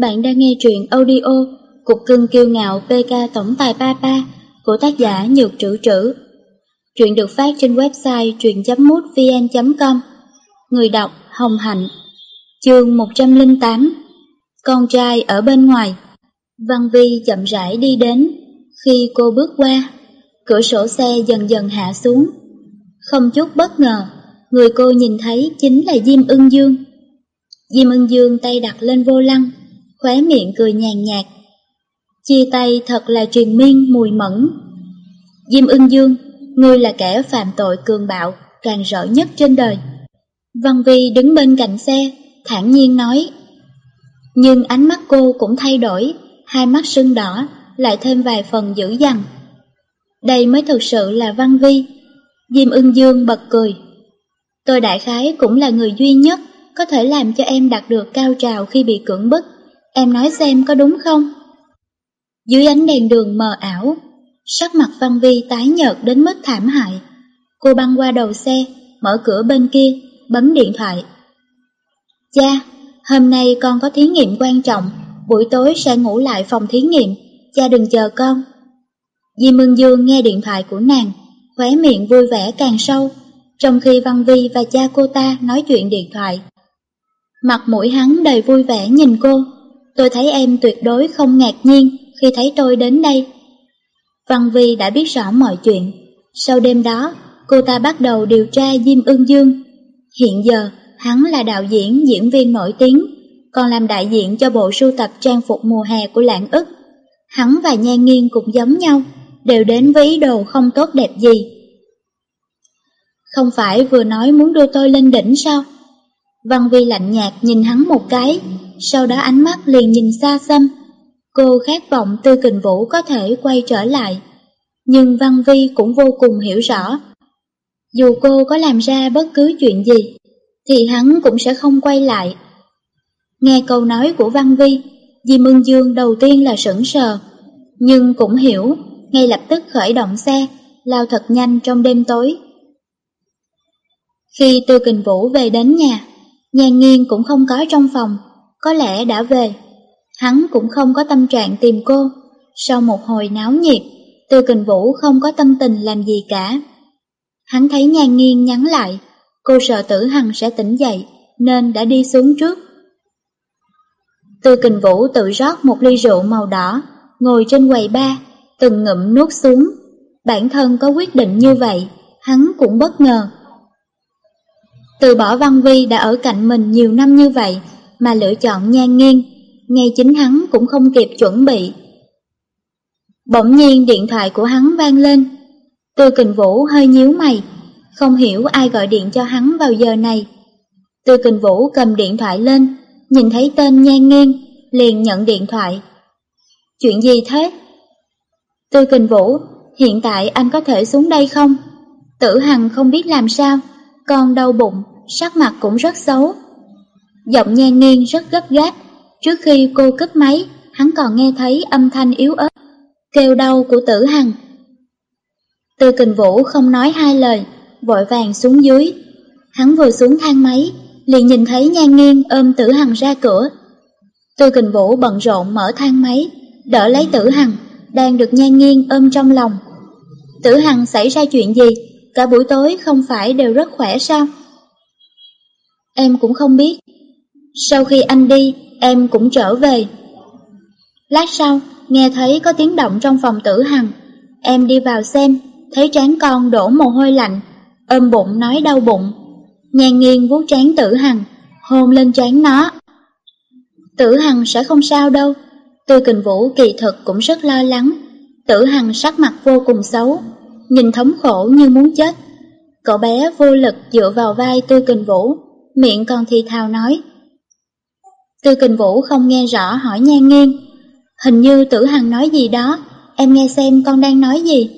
Bạn đang nghe truyện audio Cục cưng kiêu ngạo PK Tổng tài Papa của tác giả Nhược Trữ Trữ. Truyện được phát trên website truyện.mútvn.com Người đọc Hồng Hạnh. Chương 108 Con trai ở bên ngoài. Văn Vi chậm rãi đi đến. Khi cô bước qua, Cửa sổ xe dần dần hạ xuống. Không chút bất ngờ, Người cô nhìn thấy chính là Diêm ưng dương. Diêm ưng dương tay đặt lên vô lăng khóe miệng cười nhàn nhạt. Chia tay thật là truyền miên mùi mẫn. Diêm ưng dương, ngươi là kẻ phạm tội cường bạo, càng rỡ nhất trên đời. Văn Vi đứng bên cạnh xe, thản nhiên nói. Nhưng ánh mắt cô cũng thay đổi, hai mắt sưng đỏ, lại thêm vài phần dữ dằn. Đây mới thực sự là Văn Vi. Diêm ưng dương bật cười. Tôi đại khái cũng là người duy nhất có thể làm cho em đạt được cao trào khi bị cưỡng bức. Em nói xem có đúng không? Dưới ánh đèn đường mờ ảo, sắc mặt Văn Vi tái nhợt đến mức thảm hại. Cô băng qua đầu xe, mở cửa bên kia, bấm điện thoại. Cha, hôm nay con có thí nghiệm quan trọng, buổi tối sẽ ngủ lại phòng thí nghiệm, cha đừng chờ con. Di Mương Dương nghe điện thoại của nàng, khóe miệng vui vẻ càng sâu, trong khi Văn Vi và cha cô ta nói chuyện điện thoại. Mặt mũi hắn đầy vui vẻ nhìn cô, Tôi thấy em tuyệt đối không ngạc nhiên khi thấy tôi đến đây. Văn Vi đã biết rõ mọi chuyện. Sau đêm đó, cô ta bắt đầu điều tra Diêm Ưng Dương. Hiện giờ, hắn là đạo diễn, diễn viên nổi tiếng, còn làm đại diện cho bộ sưu tập trang phục mùa hè của lãng ức. Hắn và Nhan Nghiên cũng giống nhau, đều đến với ý đồ không tốt đẹp gì. Không phải vừa nói muốn đưa tôi lên đỉnh sao? Văn Vi lạnh nhạt nhìn hắn một cái, sau đó ánh mắt liền nhìn xa xăm. Cô khát vọng Tư Kình Vũ có thể quay trở lại, nhưng Văn Vi cũng vô cùng hiểu rõ. Dù cô có làm ra bất cứ chuyện gì, thì hắn cũng sẽ không quay lại. Nghe câu nói của Văn Vi, Di Mương Dương đầu tiên là sững sờ, nhưng cũng hiểu, ngay lập tức khởi động xe, lao thật nhanh trong đêm tối. Khi Tư Kình Vũ về đến nhà, nhà Nghiên cũng không có trong phòng, có lẽ đã về. Hắn cũng không có tâm trạng tìm cô. Sau một hồi náo nhiệt, Tư Kình Vũ không có tâm tình làm gì cả. Hắn thấy Nhan Nghiên nhắn lại, cô sợ Tử Hằng sẽ tỉnh dậy, nên đã đi xuống trước. Tư Kình Vũ tự rót một ly rượu màu đỏ, ngồi trên quầy ba, từng ngụm nuốt xuống. Bản thân có quyết định như vậy, hắn cũng bất ngờ. Từ bỏ Văn Vi đã ở cạnh mình nhiều năm như vậy, mà lựa chọn nhan nghiêng, ngay chính hắn cũng không kịp chuẩn bị. Bỗng nhiên điện thoại của hắn vang lên, Tư Kình Vũ hơi nhíu mày, không hiểu ai gọi điện cho hắn vào giờ này. Tư Kình Vũ cầm điện thoại lên, nhìn thấy tên nhan nghiêng, liền nhận điện thoại. Chuyện gì thế? Tư Kình Vũ, hiện tại anh có thể xuống đây không? Tử Hằng không biết làm sao, con đau bụng, sắc mặt cũng rất xấu. Giọng nhan nghiêng rất gấp gáp, trước khi cô cất máy, hắn còn nghe thấy âm thanh yếu ớt, kêu đau của tử hằng. Tư kình vũ không nói hai lời, vội vàng xuống dưới. Hắn vừa xuống thang máy, liền nhìn thấy nhan nghiêng ôm tử hằng ra cửa. Tư kình vũ bận rộn mở thang máy, đỡ lấy tử hằng, đang được nhan nghiêng ôm trong lòng. Tử hằng xảy ra chuyện gì? Cả buổi tối không phải đều rất khỏe sao? Em cũng không biết, sau khi anh đi, em cũng trở về. Lát sau, nghe thấy có tiếng động trong phòng tử hằng. Em đi vào xem, thấy trán con đổ mồ hôi lạnh, ôm bụng nói đau bụng. Nhàn nghiêng vuốt trán tử hằng, hôn lên trán nó. Tử hằng sẽ không sao đâu. Tư kình vũ kỳ thực cũng rất lo lắng. Tử hằng sắc mặt vô cùng xấu, nhìn thống khổ như muốn chết. Cậu bé vô lực dựa vào vai tư kình vũ, miệng còn thì thào nói. Tư kình vũ không nghe rõ hỏi nhan nghiêng. Hình như tử hằng nói gì đó, em nghe xem con đang nói gì.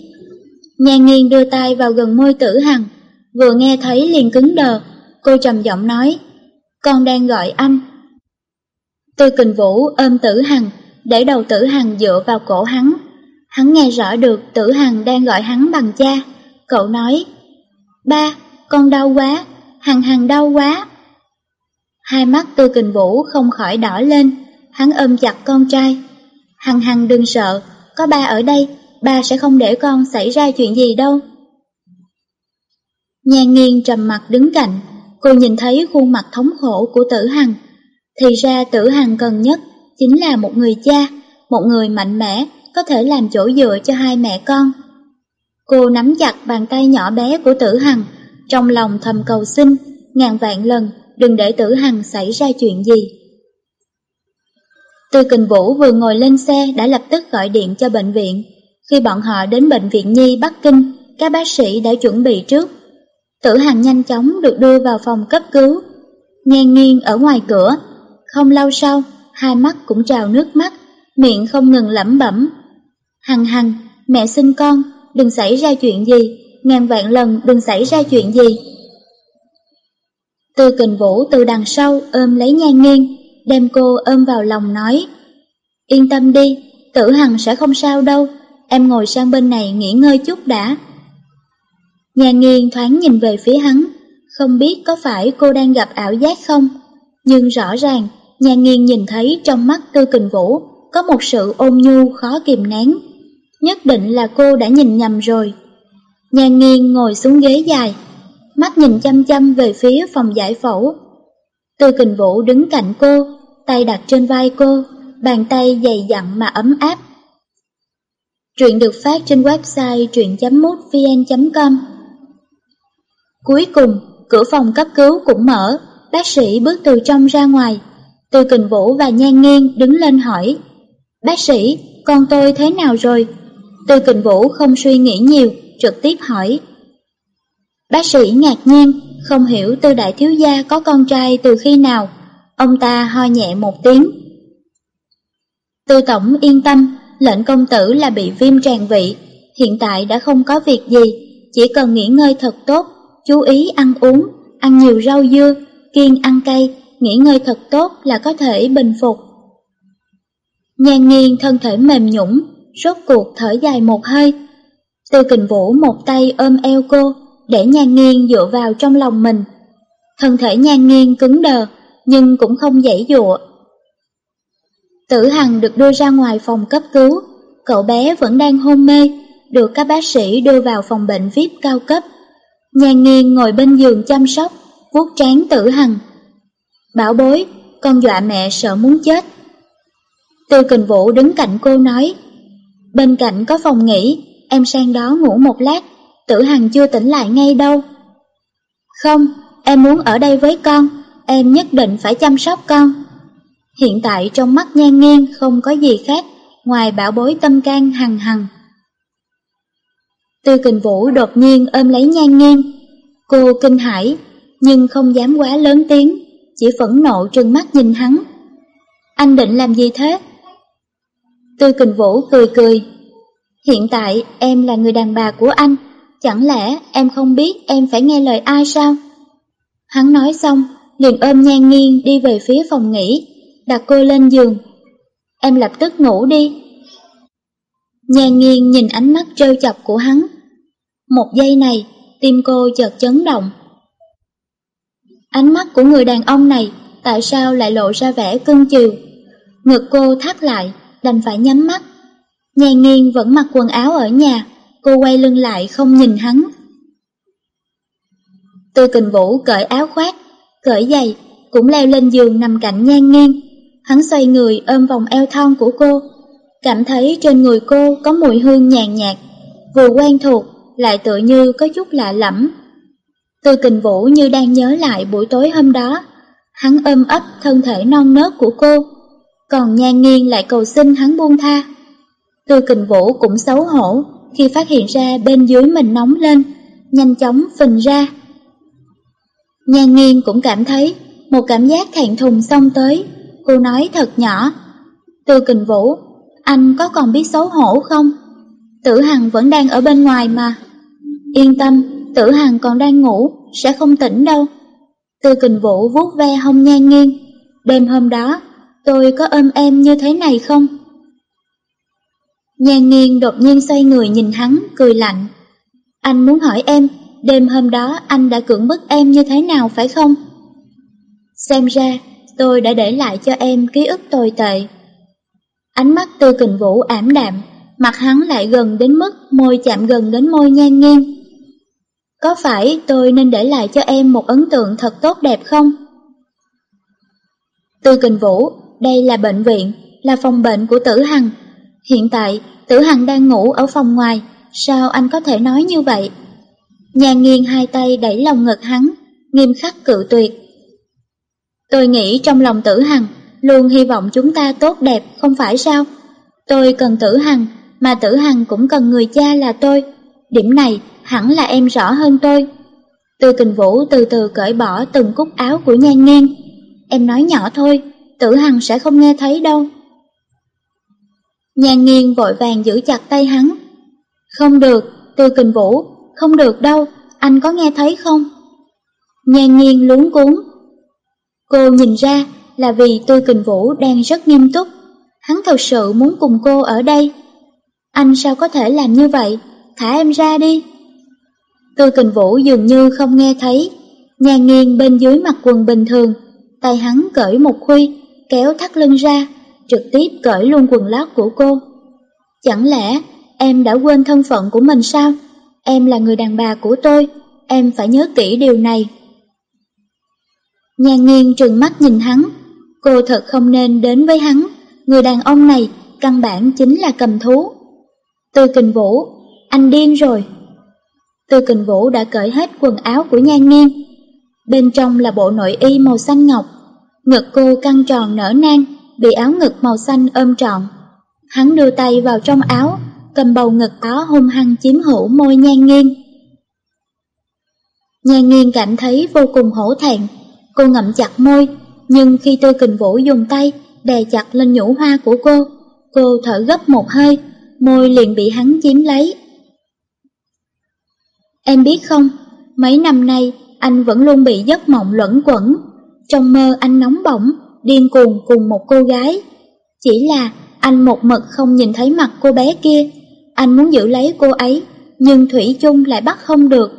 Nhan nghiêng đưa tay vào gần môi tử hằng, vừa nghe thấy liền cứng đờ, cô trầm giọng nói, con đang gọi anh. Tư kình vũ ôm tử hằng, để đầu tử hằng dựa vào cổ hắn. Hắn nghe rõ được tử hằng đang gọi hắn bằng cha. Cậu nói, ba, con đau quá, hằng hằng đau quá. Hai mắt tư kình vũ không khỏi đỏ lên, hắn ôm chặt con trai. Hằng hằng đừng sợ, có ba ở đây, ba sẽ không để con xảy ra chuyện gì đâu. Nhan nghiêng trầm mặt đứng cạnh, cô nhìn thấy khuôn mặt thống khổ của tử hằng. Thì ra tử hằng cần nhất chính là một người cha, một người mạnh mẽ, có thể làm chỗ dựa cho hai mẹ con. Cô nắm chặt bàn tay nhỏ bé của tử hằng, trong lòng thầm cầu xin, ngàn vạn lần đừng để tử hằng xảy ra chuyện gì. Tư Kình Vũ vừa ngồi lên xe đã lập tức gọi điện cho bệnh viện. Khi bọn họ đến bệnh viện Nhi Bắc Kinh, các bác sĩ đã chuẩn bị trước. Tử Hằng nhanh chóng được đưa vào phòng cấp cứu. Nghe nghiêng ở ngoài cửa, không lâu sau, hai mắt cũng trào nước mắt, miệng không ngừng lẩm bẩm. Hằng hằng, mẹ xin con, đừng xảy ra chuyện gì, ngàn vạn lần đừng xảy ra chuyện gì. Tư kình vũ từ đằng sau ôm lấy nhan nghiêng, đem cô ôm vào lòng nói. Yên tâm đi, tử hằng sẽ không sao đâu, em ngồi sang bên này nghỉ ngơi chút đã. Nhan nghiêng thoáng nhìn về phía hắn, không biết có phải cô đang gặp ảo giác không, nhưng rõ ràng nhan nghiêng nhìn thấy trong mắt tư kình vũ có một sự ôn nhu khó kìm nén. Nhất định là cô đã nhìn nhầm rồi. Nhan nghiêng ngồi xuống ghế dài, mắt nhìn chăm chăm về phía phòng giải phẫu. Tư kình vũ đứng cạnh cô, tay đặt trên vai cô, bàn tay dày dặn mà ấm áp. Truyện được phát trên website truyện.mútvn.com Cuối cùng, cửa phòng cấp cứu cũng mở, bác sĩ bước từ trong ra ngoài. Từ kình vũ và nhan nghiêng đứng lên hỏi, Bác sĩ, con tôi thế nào rồi? Từ kình vũ không suy nghĩ nhiều, trực tiếp hỏi. Bác sĩ ngạc nhiên, không hiểu tư đại thiếu gia có con trai từ khi nào. Ông ta ho nhẹ một tiếng. Tư tổng yên tâm, lệnh công tử là bị viêm tràn vị, hiện tại đã không có việc gì, chỉ cần nghỉ ngơi thật tốt, chú ý ăn uống, ăn nhiều rau dưa, kiêng ăn cay, nghỉ ngơi thật tốt là có thể bình phục. Nhan nghiêng thân thể mềm nhũng, rốt cuộc thở dài một hơi. Tư kình vũ một tay ôm eo cô, để nhan nghiêng dựa vào trong lòng mình. Thân thể nhan nghiêng cứng đờ, nhưng cũng không dãy dụa. Tử Hằng được đưa ra ngoài phòng cấp cứu, cậu bé vẫn đang hôn mê, được các bác sĩ đưa vào phòng bệnh VIP cao cấp. Nhan nghiêng ngồi bên giường chăm sóc, vuốt trán Tử Hằng. Bảo bối, con dọa mẹ sợ muốn chết. Tư kình vũ đứng cạnh cô nói, bên cạnh có phòng nghỉ, em sang đó ngủ một lát, tử hằng chưa tỉnh lại ngay đâu. Không, em muốn ở đây với con, em nhất định phải chăm sóc con. Hiện tại trong mắt nhan nghiêng không có gì khác ngoài bảo bối tâm can hằng hằng. Tư kình vũ đột nhiên ôm lấy nhan nghiêng. Cô kinh hãi, nhưng không dám quá lớn tiếng, chỉ phẫn nộ trừng mắt nhìn hắn. Anh định làm gì thế? Tư kình vũ cười cười. Hiện tại em là người đàn bà của anh, chẳng lẽ em không biết em phải nghe lời ai sao? Hắn nói xong, liền ôm nhan nghiêng đi về phía phòng nghỉ, đặt cô lên giường. Em lập tức ngủ đi. Nhan nghiêng nhìn ánh mắt trêu chọc của hắn. Một giây này, tim cô chợt chấn động. Ánh mắt của người đàn ông này tại sao lại lộ ra vẻ cưng chiều? Ngực cô thắt lại, đành phải nhắm mắt. Nhan nghiêng vẫn mặc quần áo ở nhà, cô quay lưng lại không nhìn hắn. Tư kình vũ cởi áo khoác, cởi giày, cũng leo lên giường nằm cạnh nhan nghiêng. Hắn xoay người ôm vòng eo thon của cô, cảm thấy trên người cô có mùi hương nhàn nhạt, vừa quen thuộc lại tựa như có chút lạ lẫm. Tư kình vũ như đang nhớ lại buổi tối hôm đó, hắn ôm ấp thân thể non nớt của cô, còn nhan nghiêng lại cầu xin hắn buông tha. Tư kình vũ cũng xấu hổ khi phát hiện ra bên dưới mình nóng lên, nhanh chóng phình ra. Nhan nghiêng cũng cảm thấy một cảm giác thẹn thùng xông tới, cô nói thật nhỏ. Tư kình vũ, anh có còn biết xấu hổ không? Tử Hằng vẫn đang ở bên ngoài mà. Yên tâm, Tử Hằng còn đang ngủ, sẽ không tỉnh đâu. Tư kình vũ vuốt ve hông nhan nghiêng. Đêm hôm đó, tôi có ôm em như thế này không? Nhan nghiêng đột nhiên xoay người nhìn hắn, cười lạnh. Anh muốn hỏi em, đêm hôm đó anh đã cưỡng bức em như thế nào phải không? Xem ra, tôi đã để lại cho em ký ức tồi tệ. Ánh mắt tư kình vũ ảm đạm, mặt hắn lại gần đến mức môi chạm gần đến môi nhan nghiêng. Có phải tôi nên để lại cho em một ấn tượng thật tốt đẹp không? Tư kình vũ, đây là bệnh viện, là phòng bệnh của tử hằng. Hiện tại, tử hằng đang ngủ ở phòng ngoài, sao anh có thể nói như vậy? Nhà nghiêng hai tay đẩy lòng ngực hắn, nghiêm khắc cự tuyệt. Tôi nghĩ trong lòng tử hằng, luôn hy vọng chúng ta tốt đẹp, không phải sao? Tôi cần tử hằng, mà tử hằng cũng cần người cha là tôi. Điểm này hẳn là em rõ hơn tôi. Từ kình vũ từ từ cởi bỏ từng cúc áo của nhan nghiêng. Em nói nhỏ thôi, tử hằng sẽ không nghe thấy đâu. Nhan nghiêng vội vàng giữ chặt tay hắn. Không được, tư kình vũ, không được đâu, anh có nghe thấy không? Nhan nghiêng luống cuốn. Cô nhìn ra là vì Tư Kình Vũ đang rất nghiêm túc. Hắn thật sự muốn cùng cô ở đây. Anh sao có thể làm như vậy? Thả em ra đi. Tư Kình Vũ dường như không nghe thấy. nhan nghiêng bên dưới mặt quần bình thường. Tay hắn cởi một khuy, kéo thắt lưng ra, trực tiếp cởi luôn quần lót của cô. Chẳng lẽ em đã quên thân phận của mình sao? Em là người đàn bà của tôi, em phải nhớ kỹ điều này. Nhà nghiêng trừng mắt nhìn hắn, cô thật không nên đến với hắn, người đàn ông này căn bản chính là cầm thú. Tư kình vũ, anh điên rồi. Tư kình vũ đã cởi hết quần áo của nhan nghiêng. Bên trong là bộ nội y màu xanh ngọc, ngực cô căng tròn nở nang, bị áo ngực màu xanh ôm trọn. Hắn đưa tay vào trong áo, cầm bầu ngực đó hung hăng chiếm hữu môi nhan nghiêng. Nhan nghiêng cảm thấy vô cùng hổ thẹn, cô ngậm chặt môi, nhưng khi Tư Kình Vũ dùng tay đè chặt lên nhũ hoa của cô, cô thở gấp một hơi, môi liền bị hắn chiếm lấy. Em biết không, mấy năm nay anh vẫn luôn bị giấc mộng luẩn quẩn, trong mơ anh nóng bỏng, điên cuồng cùng một cô gái. Chỉ là anh một mực không nhìn thấy mặt cô bé kia, anh muốn giữ lấy cô ấy, nhưng Thủy chung lại bắt không được.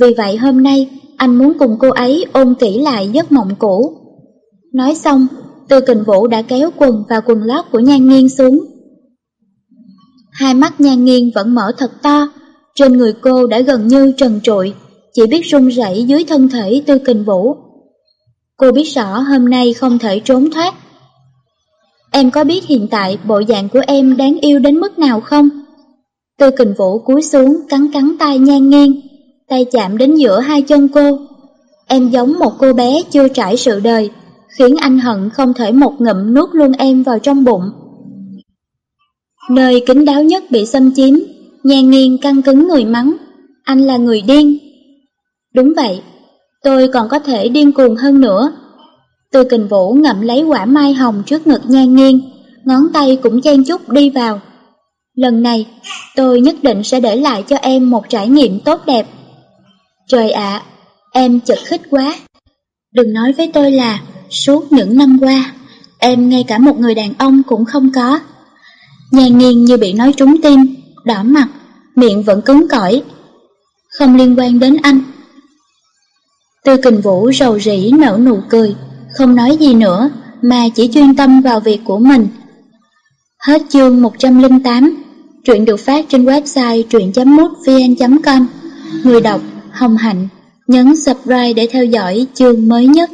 Vì vậy hôm nay, anh muốn cùng cô ấy ôn kỹ lại giấc mộng cũ. Nói xong, Tư Kình Vũ đã kéo quần và quần lót của Nhan Nghiên xuống. Hai mắt Nhan Nghiên vẫn mở thật to, trên người cô đã gần như trần trụi, chỉ biết run rẩy dưới thân thể Tư Kình Vũ. Cô biết rõ hôm nay không thể trốn thoát. Em có biết hiện tại bộ dạng của em đáng yêu đến mức nào không? Tư kình vũ cúi xuống cắn cắn tay nhan nghiêng, tay chạm đến giữa hai chân cô. Em giống một cô bé chưa trải sự đời, khiến anh hận không thể một ngụm nuốt luôn em vào trong bụng. Nơi kính đáo nhất bị xâm chiếm, nhan nghiêng căng cứng người mắng, anh là người điên. Đúng vậy, tôi còn có thể điên cuồng hơn nữa. Từ kình vũ ngậm lấy quả mai hồng trước ngực nhan nghiêng, ngón tay cũng chen chút đi vào. Lần này, tôi nhất định sẽ để lại cho em một trải nghiệm tốt đẹp. Trời ạ, em chật khích quá. Đừng nói với tôi là suốt những năm qua, em ngay cả một người đàn ông cũng không có. Nhan nghiêng như bị nói trúng tim, đỏ mặt, miệng vẫn cứng cỏi. Không liên quan đến anh. Tư kình vũ rầu rĩ nở nụ cười, không nói gì nữa mà chỉ chuyên tâm vào việc của mình. Hết chương 108 Truyện được phát trên website truyện.mútvn.com Người đọc Hồng Hạnh Nhấn subscribe để theo dõi chương mới nhất